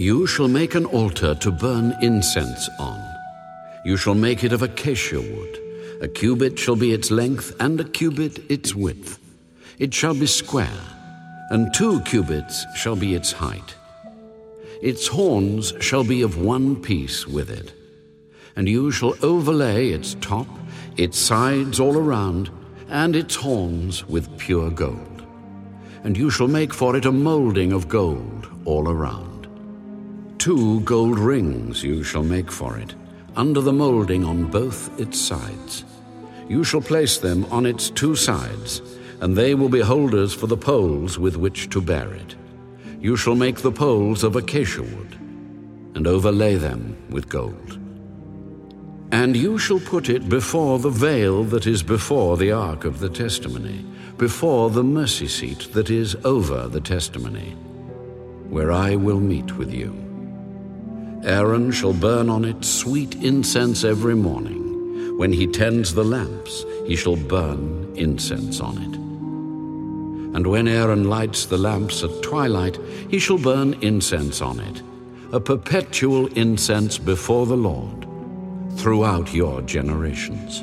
You shall make an altar to burn incense on. You shall make it of acacia wood. A cubit shall be its length, and a cubit its width. It shall be square, and two cubits shall be its height. Its horns shall be of one piece with it. And you shall overlay its top, its sides all around, and its horns with pure gold. And you shall make for it a moulding of gold all around. Two gold rings you shall make for it, under the moulding on both its sides. You shall place them on its two sides, and they will be holders for the poles with which to bear it. You shall make the poles of acacia wood, and overlay them with gold. And you shall put it before the veil that is before the ark of the testimony, before the mercy seat that is over the testimony, where I will meet with you. Aaron shall burn on it sweet incense every morning. When he tends the lamps, he shall burn incense on it. And when Aaron lights the lamps at twilight, he shall burn incense on it, a perpetual incense before the Lord, throughout your generations.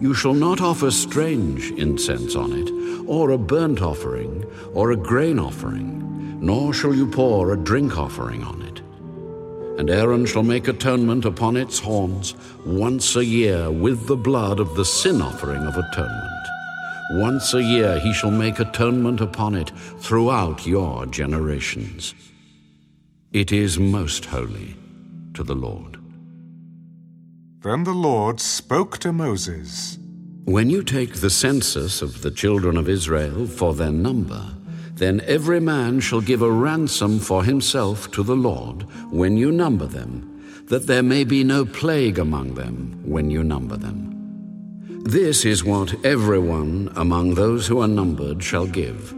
You shall not offer strange incense on it, or a burnt offering, or a grain offering, nor shall you pour a drink offering on it. And Aaron shall make atonement upon its horns once a year with the blood of the sin offering of atonement. Once a year he shall make atonement upon it throughout your generations. It is most holy to the Lord. Then the Lord spoke to Moses. When you take the census of the children of Israel for their number, then every man shall give a ransom for himself to the Lord when you number them, that there may be no plague among them when you number them. This is what everyone among those who are numbered shall give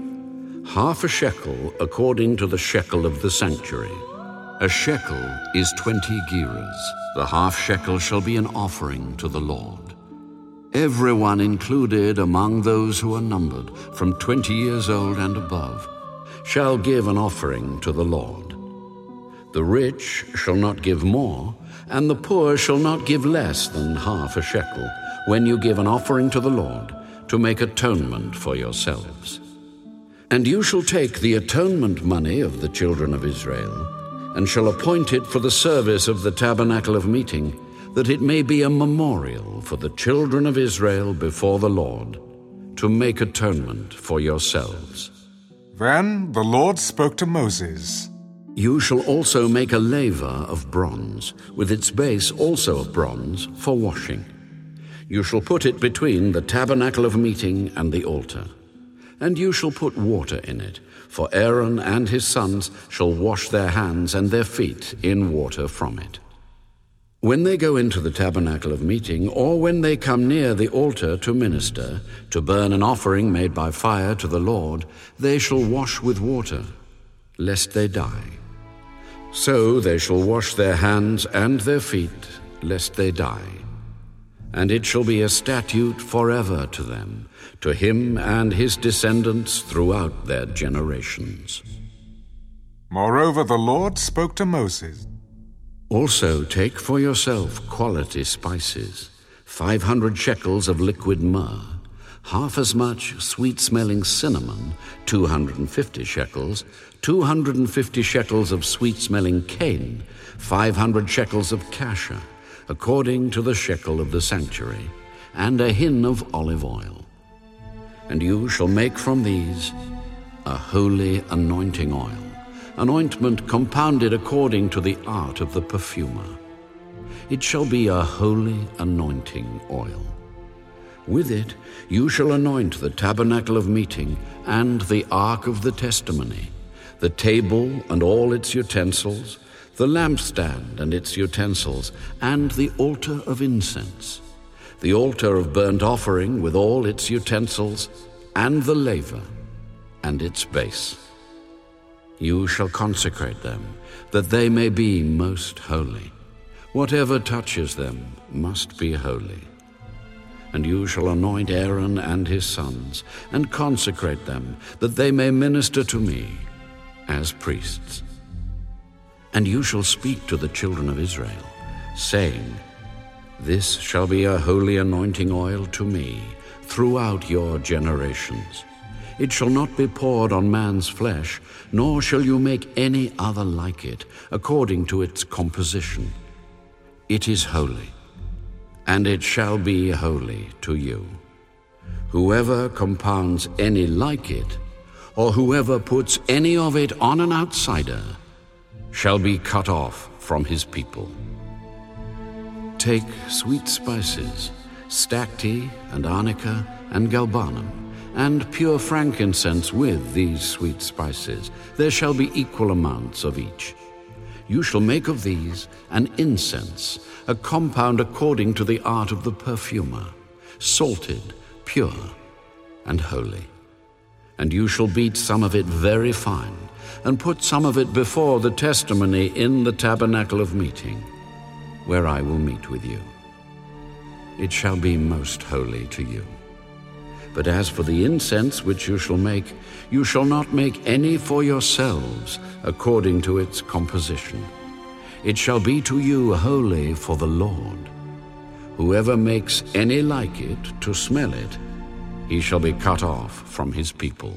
half a shekel according to the shekel of the sanctuary. A shekel is twenty gerahs. The half shekel shall be an offering to the Lord. Everyone included among those who are numbered, from twenty years old and above, shall give an offering to the Lord. The rich shall not give more, and the poor shall not give less than half a shekel when you give an offering to the Lord to make atonement for yourselves. And you shall take the atonement money of the children of Israel, and shall appoint it for the service of the tabernacle of meeting, that it may be a memorial for the children of Israel before the Lord, to make atonement for yourselves. Then the Lord spoke to Moses. You shall also make a laver of bronze, with its base also of bronze, for washing. You shall put it between the tabernacle of meeting and the altar. And you shall put water in it, for Aaron and his sons shall wash their hands and their feet in water from it. When they go into the tabernacle of meeting, or when they come near the altar to minister, to burn an offering made by fire to the Lord, they shall wash with water, lest they die. So they shall wash their hands and their feet, lest they die and it shall be a statute forever to them, to him and his descendants throughout their generations. Moreover, the Lord spoke to Moses. Also take for yourself quality spices, five hundred shekels of liquid myrrh, half as much sweet smelling cinnamon, 250 shekels, 250 shekels of sweet smelling cane, 500 shekels of cassia according to the shekel of the sanctuary, and a hin of olive oil. And you shall make from these a holy anointing oil, an ointment compounded according to the art of the perfumer. It shall be a holy anointing oil. With it you shall anoint the tabernacle of meeting and the ark of the testimony, the table and all its utensils, the lampstand and its utensils, and the altar of incense, the altar of burnt offering with all its utensils, and the laver and its base. You shall consecrate them, that they may be most holy. Whatever touches them must be holy. And you shall anoint Aaron and his sons, and consecrate them, that they may minister to me as priests. And you shall speak to the children of Israel, saying, This shall be a holy anointing oil to me throughout your generations. It shall not be poured on man's flesh, nor shall you make any other like it, according to its composition. It is holy, and it shall be holy to you. Whoever compounds any like it, or whoever puts any of it on an outsider, shall be cut off from his people. Take sweet spices, stacte and onycha and galbanum, and pure frankincense with these sweet spices. There shall be equal amounts of each. You shall make of these an incense, a compound according to the art of the perfumer, salted, pure, and holy. And you shall beat some of it very fine, and put some of it before the testimony in the tabernacle of meeting, where I will meet with you. It shall be most holy to you. But as for the incense which you shall make, you shall not make any for yourselves according to its composition. It shall be to you holy for the Lord. Whoever makes any like it to smell it, he shall be cut off from his people.